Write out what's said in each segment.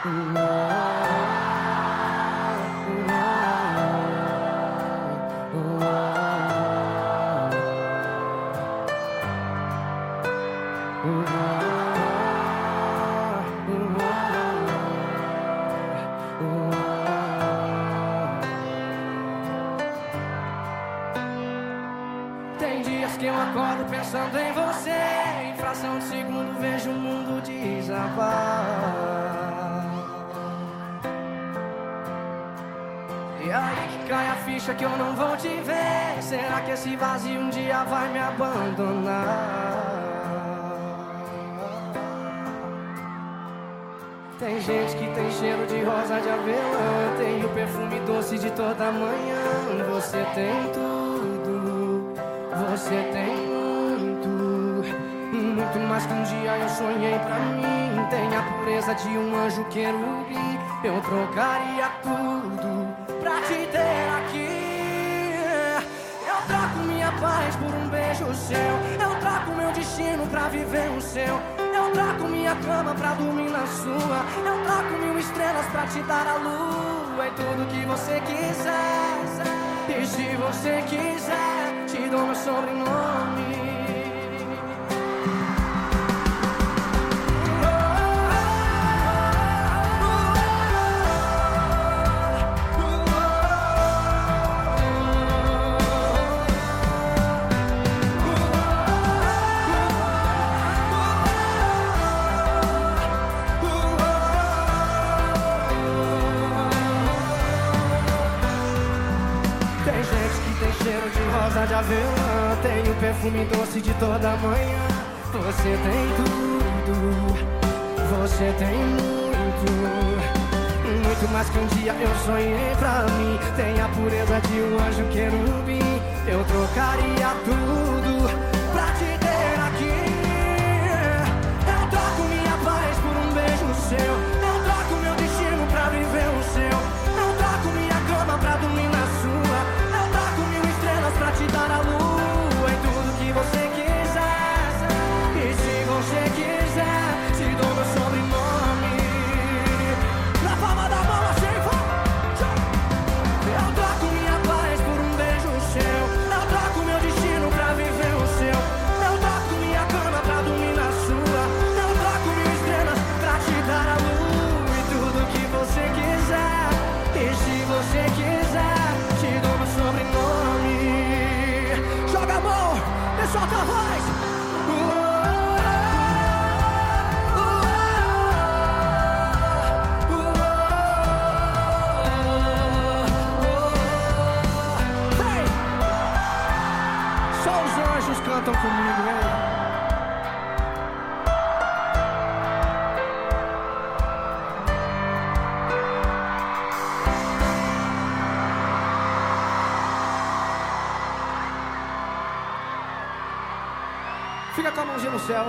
Tem dias que eu acordo pensando em você. Em fração de segundo vejo o mundo desabar. E aí que cai a ficha que eu não vou te ver. Será que esse vazio um dia vai me abandonar? Tem gente que tem cheiro de rosa de avelã. Tem o perfume doce de toda manhã. Você tem tudo, você tem muito. Muito mais que um dia eu sonhei pra mim. Tem a pureza de um anjo querubim. Eu trocaria tudo pra te ter aqui. Eu troco minha paz por um beijo seu. Eu troco meu destino pra viver o seu. Eu troco minha cama pra dormir na sua. Eu troco mil estrelas pra te dar a lua. É tudo que você quiser. E se você quiser, te dou meu sobrenome. Rosa de avelã Tem o perfume doce de toda manhã. Você tem tudo Você tem muito. Muito mais que um dia eu sonhei pra mim. Tem a pureza de um anjo querubim Eu trocaria tudo cantam comigo, hein? Fica com a mãozinha no céu.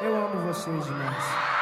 Eu amo vocês demais.